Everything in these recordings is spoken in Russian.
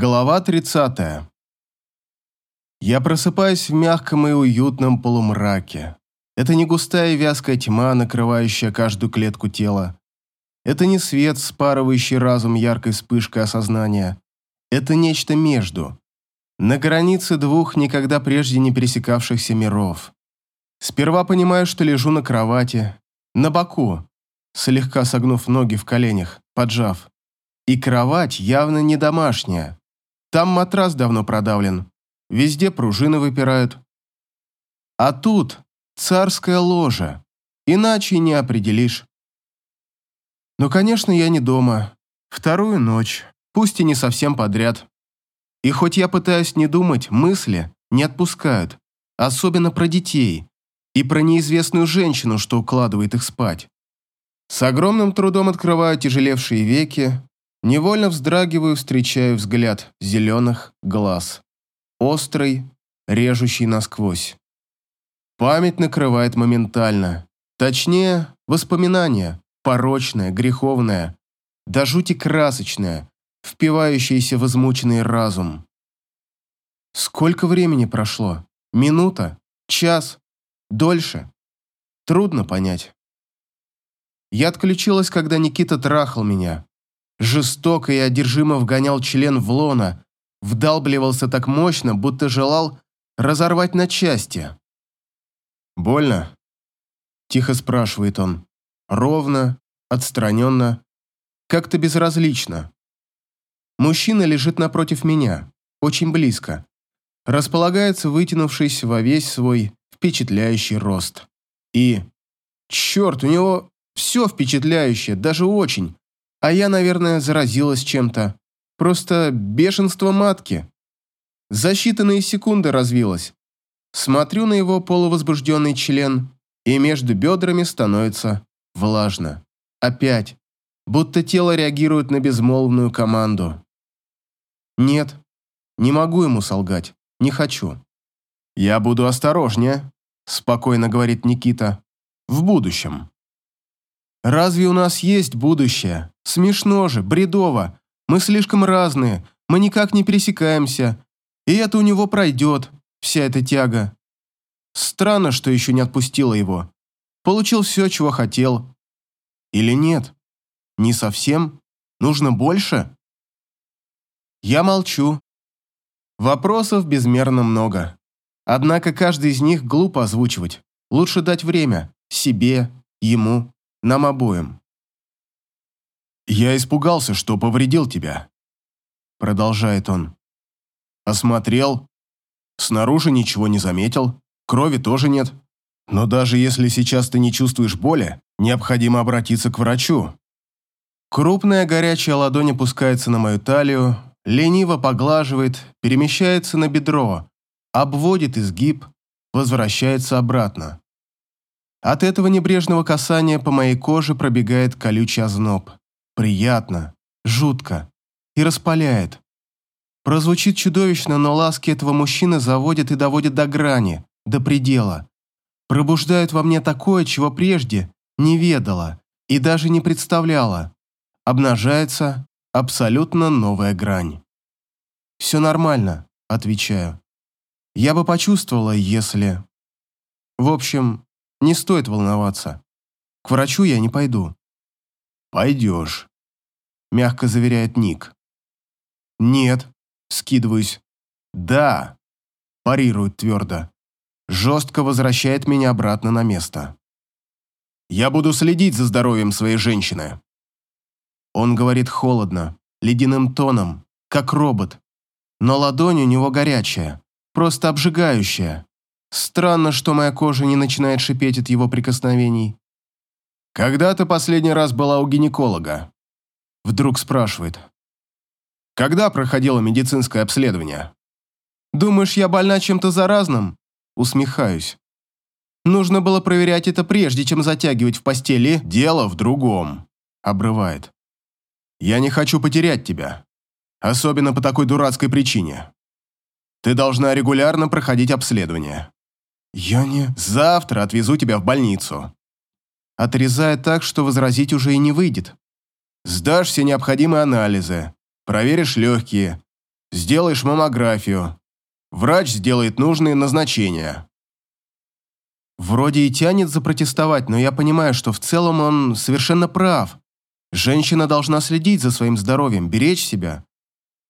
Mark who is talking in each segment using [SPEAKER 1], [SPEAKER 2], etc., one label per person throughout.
[SPEAKER 1] Глава 30. Я просыпаюсь в мягком и уютном полумраке. Это не густая и вязкая тьма, накрывающая каждую клетку тела. Это не свет, спарывающий разум яркой вспышкой осознания. Это нечто между. На границе двух никогда прежде не пересекавшихся миров. Сперва понимаю, что лежу на кровати, на боку, слегка согнув ноги в коленях, поджав. И кровать явно не домашняя. Там матрас давно продавлен. Везде пружины выпирают. А тут царская ложа. Иначе не определишь. Но, конечно, я не дома. Вторую ночь, пусть и не совсем подряд. И хоть я пытаюсь не думать, мысли не отпускают. Особенно про детей. И про неизвестную женщину, что укладывает их спать. С огромным трудом открываю тяжелевшие веки, Невольно вздрагиваю, встречаю взгляд зеленых глаз. Острый, режущий насквозь. Память накрывает моментально. Точнее, воспоминания, порочное, греховное, до жути красочное, впивающееся в измученный разум. Сколько времени прошло? Минута? Час? Дольше? Трудно понять. Я отключилась, когда Никита трахал меня, жестоко и одержимо вгонял член в лона, вдалбливался так мощно, будто желал разорвать на части. «Больно?» – тихо спрашивает он. Ровно, отстраненно, как-то безразлично. Мужчина лежит напротив меня, очень близко. Располагается, вытянувшись во весь свой впечатляющий рост. И, черт, у него все впечатляющее, даже очень. А я, наверное, заразилась чем-то. Просто бешенство матки. За считанные секунды развилось. Смотрю на его полувозбужденный член, и между бедрами становится влажно. Опять. Будто тело реагирует на безмолвную команду. Нет, не могу ему солгать. Не хочу. Я буду осторожнее, спокойно говорит Никита. В будущем. Разве у нас есть будущее? Смешно же, бредово. Мы слишком разные, мы никак не пересекаемся. И это у него пройдет, вся эта тяга. Странно, что еще не отпустила его. Получил все, чего хотел. Или нет? Не совсем? Нужно больше? Я молчу. Вопросов безмерно много. Однако каждый из них глупо озвучивать. Лучше дать время. Себе, ему. Нам обоим. «Я испугался, что повредил тебя», — продолжает он. «Осмотрел. Снаружи ничего не заметил, крови тоже нет. Но даже если сейчас ты не чувствуешь боли, необходимо обратиться к врачу». Крупная горячая ладонь опускается на мою талию, лениво поглаживает, перемещается на бедро, обводит изгиб, возвращается обратно. От этого небрежного касания по моей коже пробегает колючий озноб. Приятно, жутко и распаляет. Прозвучит чудовищно, но ласки этого мужчины заводят и доводят до грани, до предела. Пробуждают во мне такое, чего прежде не ведала и даже не представляла. Обнажается абсолютно новая грань. «Все нормально», — отвечаю. «Я бы почувствовала, если...» В общем, не стоит волноваться. К врачу я не пойду». «Пойдешь», – мягко заверяет Ник. «Нет», – скидываюсь. «Да», – парирует твердо. Жестко возвращает меня обратно на место. «Я буду следить за здоровьем своей женщины». Он говорит холодно, ледяным тоном, как робот. Но ладонь у него горячая, просто обжигающая. Странно, что моя кожа не начинает шипеть от его прикосновений. «Когда ты последний раз была у гинеколога?» Вдруг спрашивает. «Когда проходило медицинское обследование?» «Думаешь, я больна чем-то заразным?» Усмехаюсь. «Нужно было проверять это прежде, чем затягивать в постели. Дело в другом», — обрывает. «Я не хочу потерять тебя. Особенно по такой дурацкой причине. Ты должна регулярно проходить обследование. «Я не...» «Завтра отвезу тебя в больницу». Отрезает так, что возразить уже и не выйдет. Сдашь все необходимые анализы, проверишь легкие. Сделаешь маммографию. Врач сделает нужные назначения. Вроде и тянет запротестовать, но я понимаю, что в целом он совершенно прав. Женщина должна следить за своим здоровьем, беречь себя.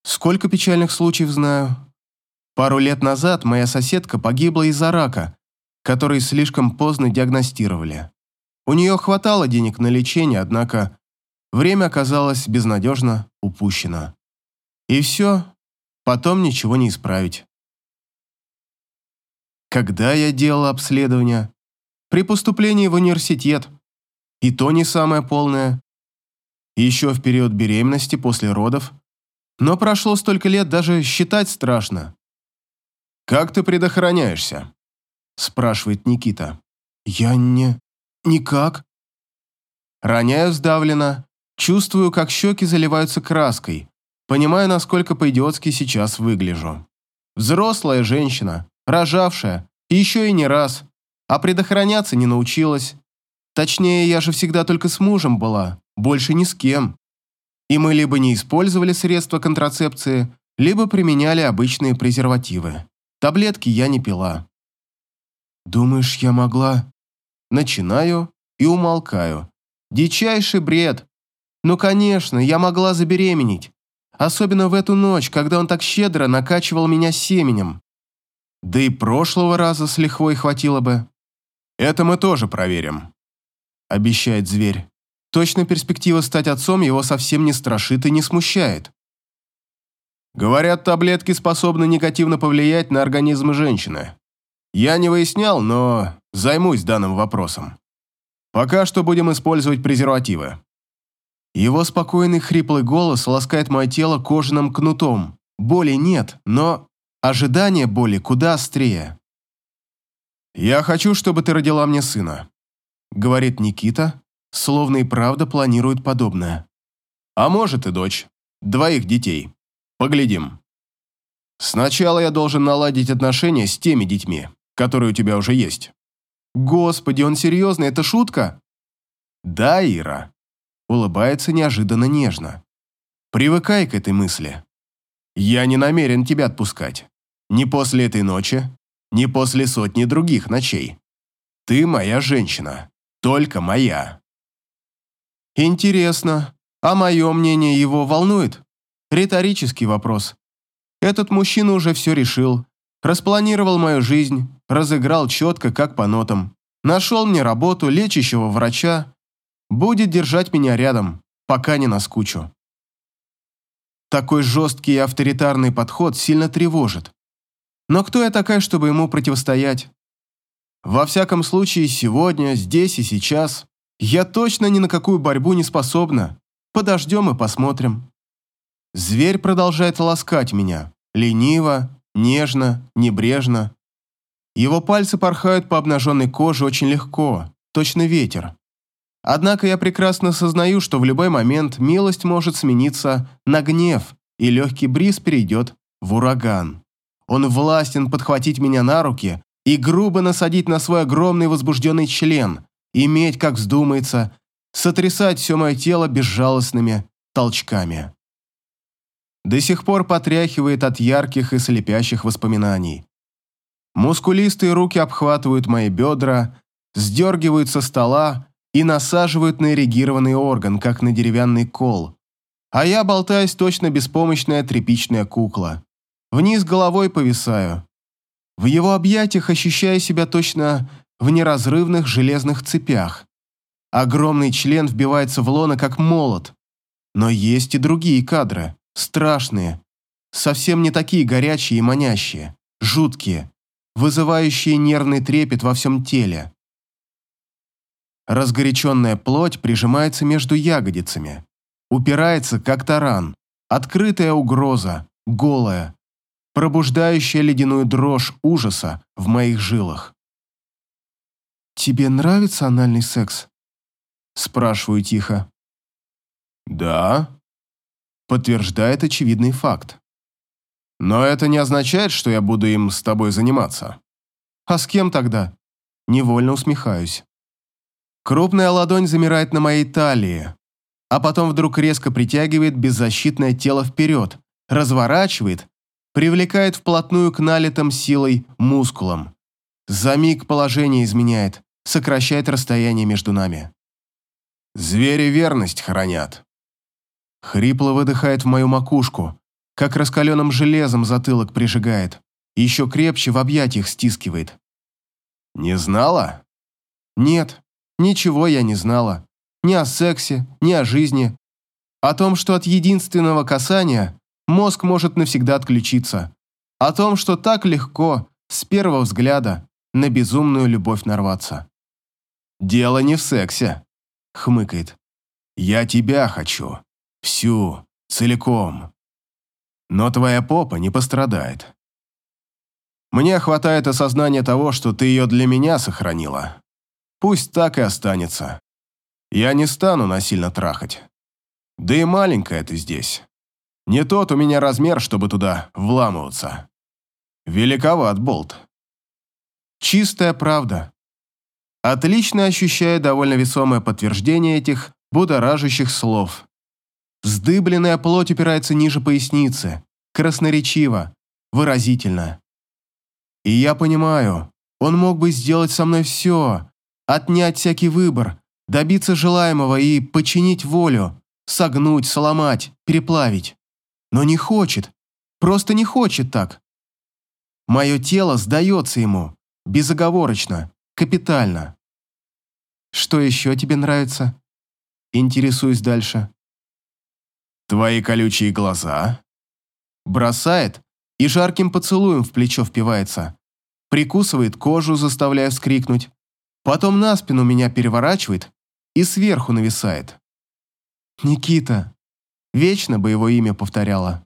[SPEAKER 1] Сколько печальных случаев знаю. Пару лет назад моя соседка погибла из-за рака, который слишком поздно диагностировали. У нее хватало денег на лечение, однако время оказалось безнадежно упущено. И все, потом ничего не исправить. Когда я делал обследование? При поступлении в университет. И то не самое полное. Еще в период беременности после родов. Но прошло столько лет, даже считать страшно. «Как ты предохраняешься?» спрашивает Никита. «Я не... никак». Роняю сдавленно, чувствую, как щеки заливаются краской, понимаю, насколько по-идиотски сейчас выгляжу. Взрослая женщина, рожавшая, еще и не раз, а предохраняться не научилась. Точнее, я же всегда только с мужем была, больше ни с кем. И мы либо не использовали средства контрацепции, либо применяли обычные презервативы. Таблетки я не пила. «Думаешь, я могла?» Начинаю и умолкаю. Дичайший бред. Ну, конечно, я могла забеременеть. Особенно в эту ночь, когда он так щедро накачивал меня семенем. Да и прошлого раза с лихвой хватило бы. Это мы тоже проверим. Обещает зверь. Точно перспектива стать отцом его совсем не страшит и не смущает. Говорят, таблетки способны негативно повлиять на организм женщины. Я не выяснял, но займусь данным вопросом. Пока что будем использовать презервативы. Его спокойный хриплый голос ласкает мое тело кожаным кнутом. Боли нет, но ожидание боли куда острее. «Я хочу, чтобы ты родила мне сына», — говорит Никита, словно и правда планирует подобное. «А может и дочь. Двоих детей. Поглядим. Сначала я должен наладить отношения с теми детьми, которые у тебя уже есть. Господи, он серьезно, это шутка? Да, Ира. Улыбается неожиданно нежно. Привыкай к этой мысли. Я не намерен тебя отпускать. Ни после этой ночи, ни после сотни других ночей. Ты моя женщина. Только моя. Интересно, а мое мнение его волнует? Риторический вопрос. Этот мужчина уже все решил, распланировал мою жизнь, разыграл четко, как по нотам. Нашел мне работу лечащего врача. Будет держать меня рядом, пока не наскучу. Такой жесткий и авторитарный подход сильно тревожит. Но кто я такая, чтобы ему противостоять? Во всяком случае, сегодня, здесь и сейчас я точно ни на какую борьбу не способна. Подождем и посмотрим. Зверь продолжает ласкать меня. Лениво, нежно, небрежно. Его пальцы порхают по обнаженной коже очень легко, точно ветер. Однако я прекрасно сознаю, что в любой момент милость может смениться на гнев, и легкий бриз перейдет в ураган. Он властен подхватить меня на руки и грубо насадить на свой огромный возбужденный член, иметь, как вздумается, сотрясать все мое тело безжалостными толчками до сих пор потряхивает от ярких и слепящих воспоминаний. Мускулистые руки обхватывают мои бедра, сдергивают со стола и насаживают на эрегированный орган, как на деревянный кол. А я болтаюсь точно беспомощная тряпичная кукла. Вниз головой повисаю. В его объятиях ощущаю себя точно в неразрывных железных цепях. Огромный член вбивается в лоно, как молот. Но есть и другие кадры. Страшные. Совсем не такие горячие и манящие. Жуткие. Вызывающие нервный трепет во всем теле. Разгоряченная плоть прижимается между ягодицами. Упирается, как таран. Открытая угроза. Голая. Пробуждающая ледяную дрожь ужаса в моих жилах. «Тебе нравится анальный секс?» Спрашиваю тихо. «Да», подтверждает очевидный факт. Но это не означает, что я буду им с тобой заниматься. А с кем тогда? Невольно усмехаюсь. Крупная ладонь замирает на моей талии, а потом вдруг резко притягивает беззащитное тело вперед, разворачивает привлекает вплотную к налитым силой мускулам. За миг положение изменяет, сокращает расстояние между нами. Звери верность хранят. Хрипло выдыхает в мою макушку, как раскаленным железом затылок прижигает, еще крепче в объятиях стискивает. Не знала? Нет, ничего я не знала. Ни о сексе, ни о жизни. О том, что от единственного касания мозг может навсегда отключиться. О том, что так легко, с первого взгляда, на безумную любовь нарваться. «Дело не в сексе», — хмыкает. «Я тебя хочу. Всю, целиком. Но твоя попа не пострадает. Мне хватает осознания того, что ты ее для меня сохранила. Пусть так и останется. Я не стану насильно трахать. Да и маленькая ты здесь. Не тот у меня размер, чтобы туда вламываться. Великоват болт. Чистая правда. Отлично ощущаю довольно весомое подтверждение этих будоражащих слов. Вздыбленная плоть упирается ниже поясницы, красноречиво, выразительно. И я понимаю, он мог бы сделать со мной все, отнять всякий выбор, добиться желаемого и подчинить волю, согнуть, сломать, переплавить. Но не хочет, просто не хочет так. Мое тело сдается ему, безоговорочно, капитально. Что еще тебе нравится? Интересуюсь дальше. Твои колючие глаза. Бросает и жарким поцелуем в плечо впивается. Прикусывает кожу, заставляя вскрикнуть. Потом на спину меня переворачивает и сверху нависает. Никита. Вечно бы его имя повторяла.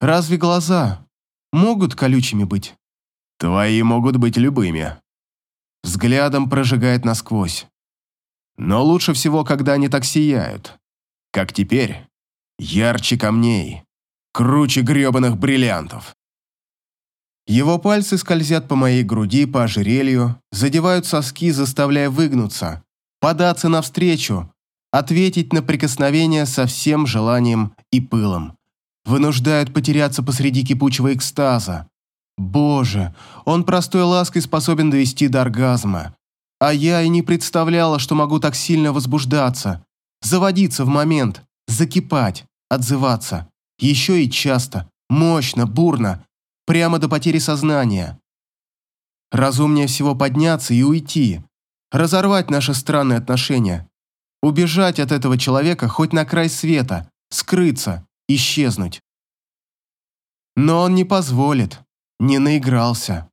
[SPEAKER 1] Разве глаза могут колючими быть? Твои могут быть любыми. Взглядом прожигает насквозь. Но лучше всего, когда они так сияют. Как теперь. Ярче камней. Круче гребаных бриллиантов. Его пальцы скользят по моей груди, по ожерелью, задевают соски, заставляя выгнуться, податься навстречу, ответить на прикосновение со всем желанием и пылом. Вынуждают потеряться посреди кипучего экстаза. Боже, он простой лаской способен довести до оргазма. А я и не представляла, что могу так сильно возбуждаться, заводиться в момент, закипать, отзываться. Еще и часто, мощно, бурно, прямо до потери сознания. Разумнее всего подняться и уйти, разорвать наши странные отношения, убежать от этого человека хоть на край света, скрыться, исчезнуть. Но он не позволит, не наигрался.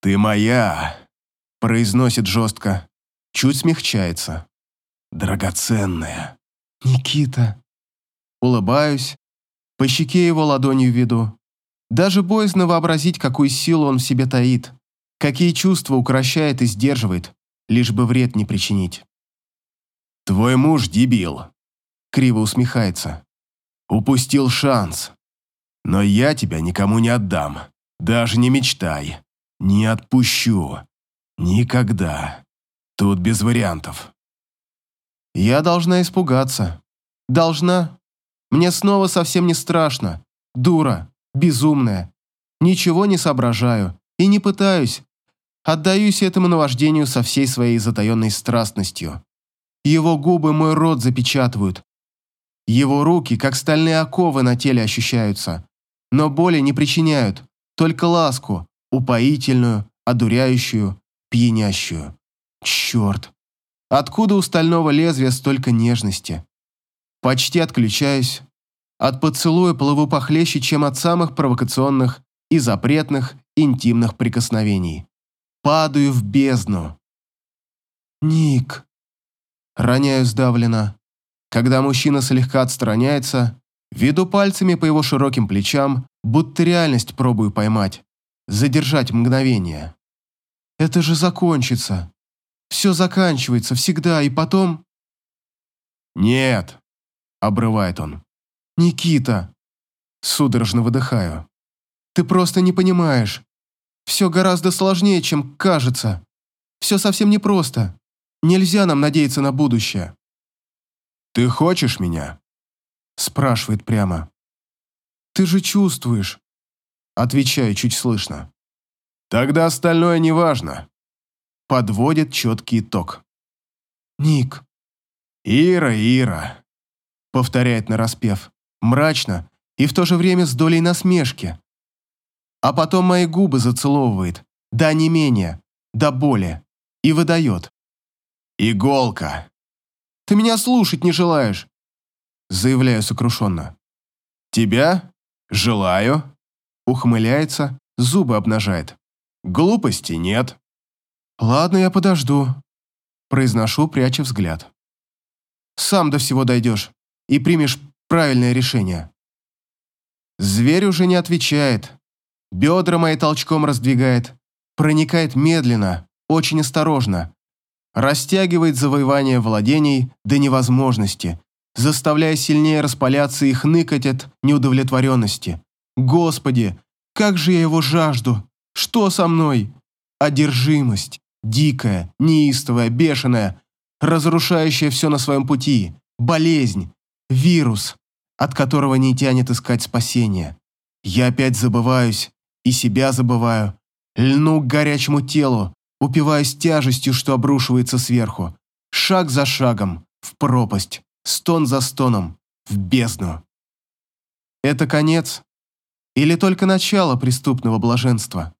[SPEAKER 1] «Ты моя», – произносит жестко, чуть смягчается. «Драгоценная». «Никита». Улыбаюсь, по щеке его ладонью веду. Даже боязно вообразить, какую силу он в себе таит, какие чувства укращает и сдерживает, лишь бы вред не причинить. «Твой муж дебил», — криво усмехается. «Упустил шанс. Но я тебя никому не отдам. Даже не мечтай. Не отпущу. Никогда. Тут без вариантов». «Я должна испугаться. Должна. Мне снова совсем не страшно. Дура безумная. Ничего не соображаю и не пытаюсь. Отдаюсь этому наваждению со всей своей затаенной страстностью. Его губы мой рот запечатывают. Его руки, как стальные оковы на теле ощущаются, но боли не причиняют, только ласку, упоительную, одуряющую, пьянящую. Черт! Откуда у стального лезвия столько нежности? Почти отключаюсь, от поцелуя плыву похлеще, чем от самых провокационных и запретных интимных прикосновений. Падаю в бездну. «Ник!» Роняю сдавленно. Когда мужчина слегка отстраняется, веду пальцами по его широким плечам, будто реальность пробую поймать, задержать мгновение. «Это же закончится. Все заканчивается всегда, и потом...» «Нет!» — обрывает он. «Никита!» Судорожно выдыхаю. «Ты просто не понимаешь. Все гораздо сложнее, чем кажется. Все совсем непросто. Нельзя нам надеяться на будущее». «Ты хочешь меня?» Спрашивает прямо. «Ты же чувствуешь. Отвечаю чуть слышно. Тогда остальное не важно. Подводит четкий итог. Ник. Ира, Ира. Повторяет нараспев. Мрачно и в то же время с долей насмешки. А потом мои губы зацеловывает. Да не менее. До боли. И выдает. Иголка. Ты меня слушать не желаешь. Заявляю сокрушенно. Тебя? Желаю. Ухмыляется, зубы обнажает. Глупости нет. Ладно, я подожду. Произношу, пряча взгляд. Сам до всего дойдешь и примешь правильное решение. Зверь уже не отвечает. Бедра мои толчком раздвигает. Проникает медленно, очень осторожно. Растягивает завоевание владений до невозможности, заставляя сильнее распаляться и хныкать от неудовлетворенности. Господи, как же я его жажду! Что со мной? Одержимость, дикая, неистовая, бешеная, разрушающая все на своем пути, болезнь, вирус, от которого не тянет искать спасения. Я опять забываюсь, и себя забываю, льну к горячему телу, упиваясь тяжестью, что обрушивается сверху, шаг за шагом, в пропасть, стон за стоном, в бездну. Это конец или только начало преступного блаженства?